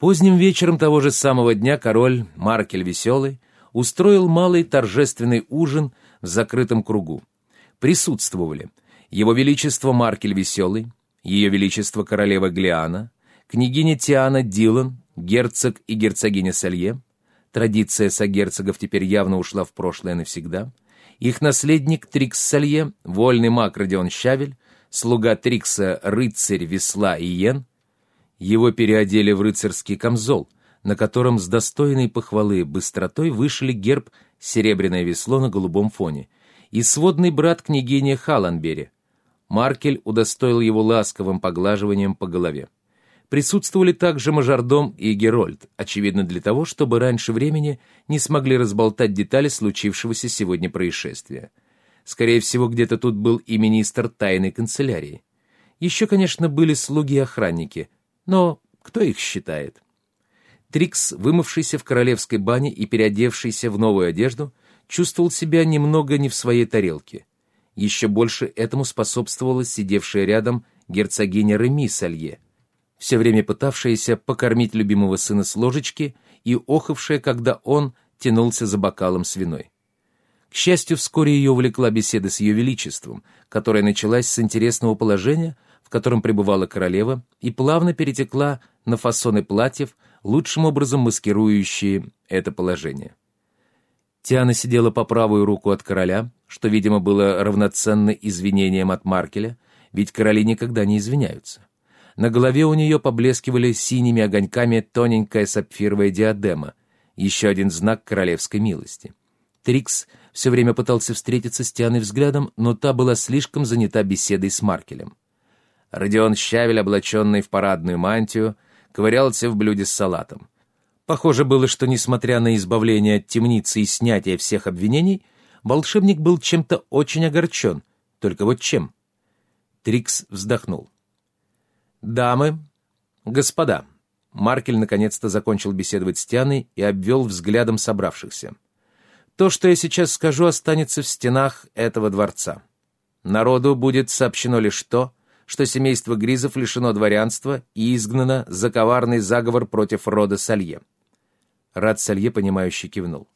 Поздним вечером того же самого дня король Маркель Веселый устроил малый торжественный ужин в закрытом кругу. Присутствовали его Величество Маркель Веселый, Ее Величество Королева Глиана, княгиня Тиана Дилан, герцог и герцогиня Салье, традиция согерцогов теперь явно ушла в прошлое навсегда, их наследник Трикс Салье, вольный маг Родион Щавель, слуга Трикса рыцарь Весла и Йен, его переодели в рыцарский камзол, на котором с достойной похвалы быстротой вышли герб «Серебряное весло на голубом фоне» и сводный брат княгини Халанбери. Маркель удостоил его ласковым поглаживанием по голове. Присутствовали также мажордом и Герольд, очевидно для того, чтобы раньше времени не смогли разболтать детали случившегося сегодня происшествия. Скорее всего, где-то тут был и министр тайной канцелярии. Еще, конечно, были слуги и охранники — но кто их считает? Трикс, вымывшийся в королевской бане и переодевшийся в новую одежду, чувствовал себя немного не в своей тарелке. Еще больше этому способствовала сидевшая рядом герцогиня Реми Салье, все время пытавшаяся покормить любимого сына с ложечки и охавшая, когда он тянулся за бокалом с виной. К счастью, вскоре ее увлекла беседа с ее величеством, которая началась с интересного положения, в котором пребывала королева, и плавно перетекла на фасоны платьев, лучшим образом маскирующие это положение. Тиана сидела по правую руку от короля, что, видимо, было равноценно извинением от Маркеля, ведь короли никогда не извиняются. На голове у нее поблескивали синими огоньками тоненькая сапфировая диадема, еще один знак королевской милости. Трикс все время пытался встретиться с Тианой взглядом, но та была слишком занята беседой с Маркелем. Родион Щавель, облаченный в парадную мантию, ковырялся в блюде с салатом. Похоже было, что, несмотря на избавление от темницы и снятие всех обвинений, волшебник был чем-то очень огорчен. Только вот чем? Трикс вздохнул. «Дамы, господа», Маркель наконец-то закончил беседовать с Тианой и обвел взглядом собравшихся. «То, что я сейчас скажу, останется в стенах этого дворца. Народу будет сообщено лишь то, что семейство Гризов лишено дворянства и изгнано за коварный заговор против рода Салье. Рад Салье, понимающе кивнул.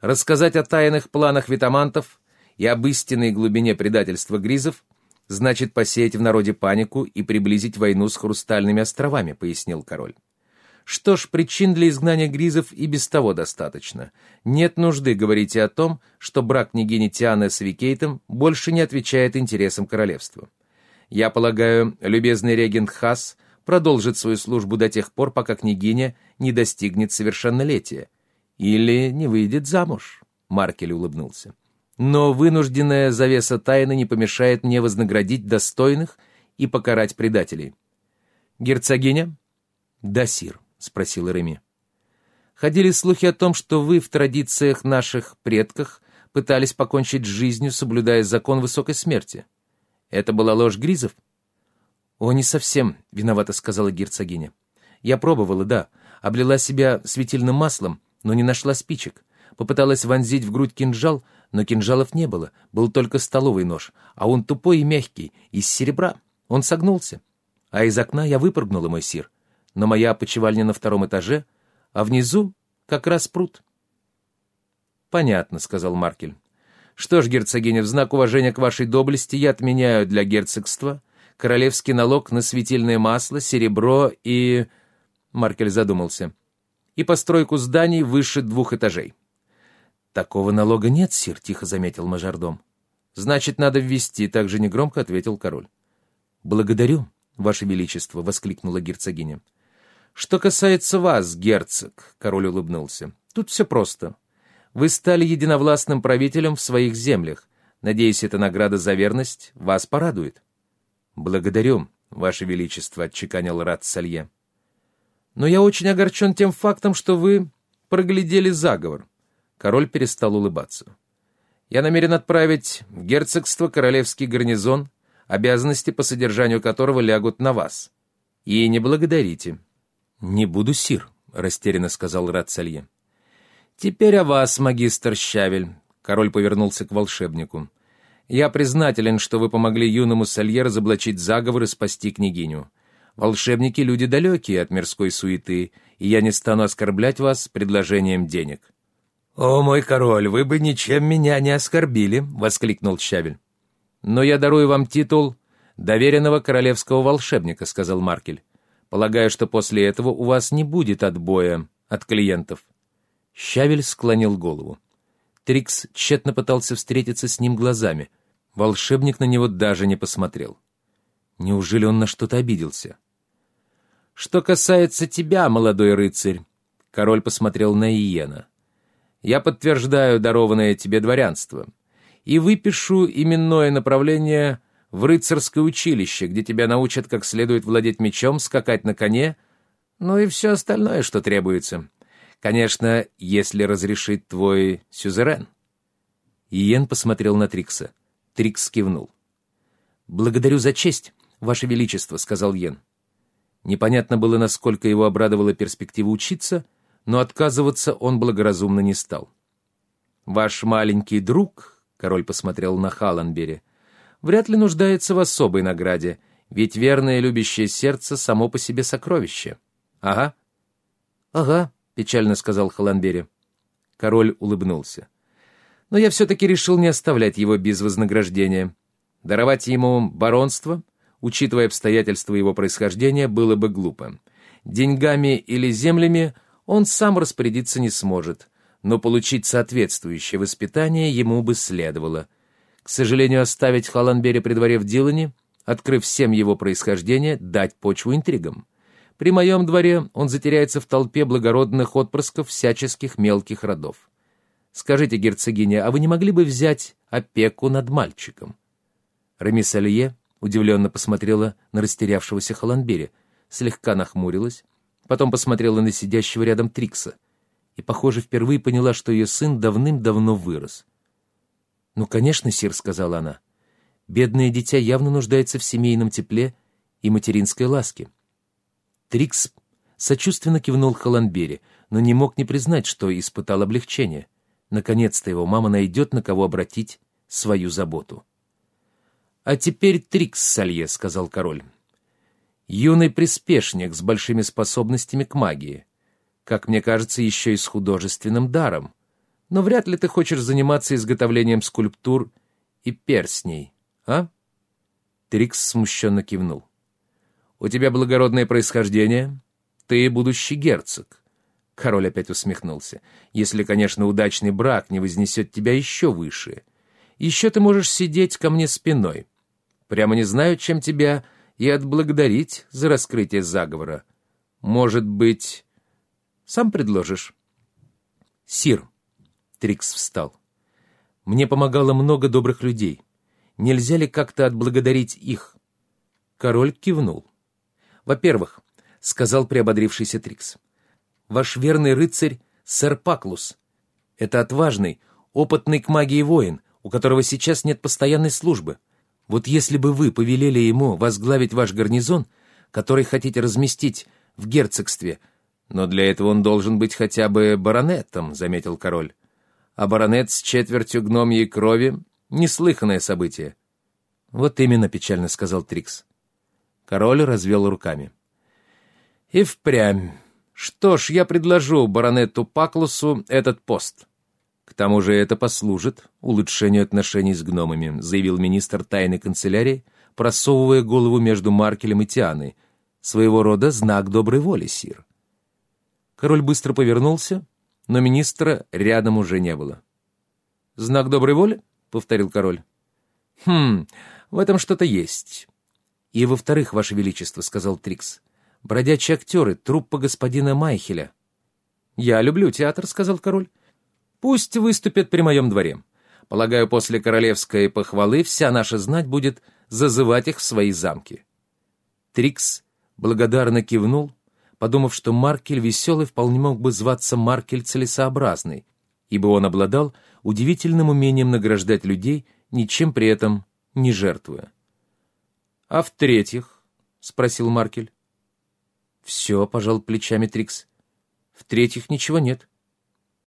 Рассказать о тайных планах витамантов и об истинной глубине предательства Гризов значит посеять в народе панику и приблизить войну с Хрустальными островами, пояснил король. Что ж, причин для изгнания Гризов и без того достаточно. Нет нужды говорить о том, что брак княгини Тианы с Викейтом больше не отвечает интересам королевства. Я полагаю, любезный регент Хас продолжит свою службу до тех пор, пока княгиня не достигнет совершеннолетия. Или не выйдет замуж, — Маркель улыбнулся. Но вынужденная завеса тайны не помешает мне вознаградить достойных и покарать предателей. «Герцогиня?» «Да, сир», — спросил Реми. «Ходили слухи о том, что вы в традициях наших предков пытались покончить с жизнью, соблюдая закон высокой смерти». Это была ложь Гризов? О, не совсем, виновата сказала герцогиня. Я пробовала, да, облила себя светильным маслом, но не нашла спичек. Попыталась вонзить в грудь кинжал, но кинжалов не было, был только столовый нож, а он тупой и мягкий, из серебра. Он согнулся. А из окна я выпрыгнула, мой сир. Но моя опочивальня на втором этаже, а внизу как раз пруд. «Понятно», — сказал Маркель. Что ж, герцогиня, в знак уважения к вашей доблести я отменяю для герцогства королевский налог на светильное масло, серебро и...» Маркель задумался. «И постройку зданий выше двух этажей». «Такого налога нет, сир», — тихо заметил мажордом. «Значит, надо ввести», — также негромко ответил король. «Благодарю, ваше величество», — воскликнула герцогиня. «Что касается вас, герцог», — король улыбнулся, — «тут все просто. Вы стали единовластным правителем в своих землях. Надеюсь, эта награда за верность вас порадует. Благодарю, Ваше Величество, отчеканил Рад Салье. Но я очень огорчен тем фактом, что вы проглядели заговор. Король перестал улыбаться. Я намерен отправить в герцогство королевский гарнизон, обязанности по содержанию которого лягут на вас. И не благодарите. — Не буду, сир, — растерянно сказал Рад Салье. «Теперь о вас, магистр Щавель», — король повернулся к волшебнику. «Я признателен, что вы помогли юному Салье разоблачить заговор и спасти княгиню. Волшебники — люди далекие от мирской суеты, и я не стану оскорблять вас предложением денег». «О, мой король, вы бы ничем меня не оскорбили!» — воскликнул Щавель. «Но я дарую вам титул доверенного королевского волшебника», — сказал Маркель. «Полагаю, что после этого у вас не будет отбоя от клиентов». Щавель склонил голову. Трикс тщетно пытался встретиться с ним глазами. Волшебник на него даже не посмотрел. Неужели он на что-то обиделся? «Что касается тебя, молодой рыцарь», — король посмотрел на Иена, — «я подтверждаю дарованное тебе дворянство и выпишу именное направление в рыцарское училище, где тебя научат как следует владеть мечом, скакать на коне, ну и все остальное, что требуется. Конечно, если разрешит твой сюзерен». Иен посмотрел на Трикса. Трикс кивнул. «Благодарю за честь, Ваше Величество», — сказал Йен. Непонятно было, насколько его обрадовала перспектива учиться, но отказываться он благоразумно не стал. «Ваш маленький друг», — король посмотрел на Халанбери, — «вряд ли нуждается в особой награде, ведь верное любящее сердце само по себе сокровище». «Ага». «Ага», — печально сказал Халанбери. Король улыбнулся. «Но я все-таки решил не оставлять его без вознаграждения. Даровать ему баронство — учитывая обстоятельства его происхождения, было бы глупо. Деньгами или землями он сам распорядиться не сможет, но получить соответствующее воспитание ему бы следовало. К сожалению, оставить Халанбери при дворе в Дилане, открыв всем его происхождение, дать почву интригам. При моем дворе он затеряется в толпе благородных отпрысков всяческих мелких родов. Скажите, герцогиня, а вы не могли бы взять опеку над мальчиком? Ремисалье удивленно посмотрела на растерявшегося Холанбери, слегка нахмурилась, потом посмотрела на сидящего рядом Трикса и, похоже, впервые поняла, что ее сын давным-давно вырос. «Ну, конечно, сир», — сказала она, — «бедное дитя явно нуждается в семейном тепле и материнской ласке». Трикс сочувственно кивнул Холанбери, но не мог не признать, что испытал облегчение. Наконец-то его мама найдет, на кого обратить свою заботу. «А теперь Трикс Салье», — сказал король. «Юный приспешник с большими способностями к магии. Как мне кажется, еще и с художественным даром. Но вряд ли ты хочешь заниматься изготовлением скульптур и перстней, а?» Трикс смущенно кивнул. «У тебя благородное происхождение. Ты будущий герцог». Король опять усмехнулся. «Если, конечно, удачный брак не вознесет тебя еще выше. Еще ты можешь сидеть ко мне спиной. Прямо не знаю, чем тебя и отблагодарить за раскрытие заговора. Может быть, сам предложишь?» «Сир», — Трикс встал, — «мне помогало много добрых людей. Нельзя ли как-то отблагодарить их?» Король кивнул. «Во-первых», — сказал приободрившийся Трикс, — «ваш верный рыцарь — сэр Паклус. Это отважный, опытный к магии воин, у которого сейчас нет постоянной службы. Вот если бы вы повелели ему возглавить ваш гарнизон, который хотите разместить в герцогстве, но для этого он должен быть хотя бы баронетом, — заметил король. А баронет с четвертью гномьей крови — неслыханное событие. Вот именно, — печально сказал Трикс. Король развел руками. И впрямь. Что ж, я предложу баронету Паклусу этот пост. «К тому же это послужит улучшению отношений с гномами», заявил министр тайной канцелярии, просовывая голову между Маркелем и Тианой. «Своего рода знак доброй воли, сир». Король быстро повернулся, но министра рядом уже не было. «Знак доброй воли?» — повторил король. «Хм, в этом что-то есть». «И во-вторых, ваше величество», — сказал Трикс, — «бродячие актеры, труппа господина Майхеля». «Я люблю театр», — сказал король. Пусть выступят при моем дворе. Полагаю, после королевской похвалы вся наша знать будет зазывать их в свои замки». Трикс благодарно кивнул, подумав, что Маркель Веселый вполне мог бы зваться Маркель Целесообразный, ибо он обладал удивительным умением награждать людей, ничем при этом не жертвуя. «А в-третьих?» — спросил Маркель. «Все», — пожал плечами Трикс. «В-третьих, ничего нет.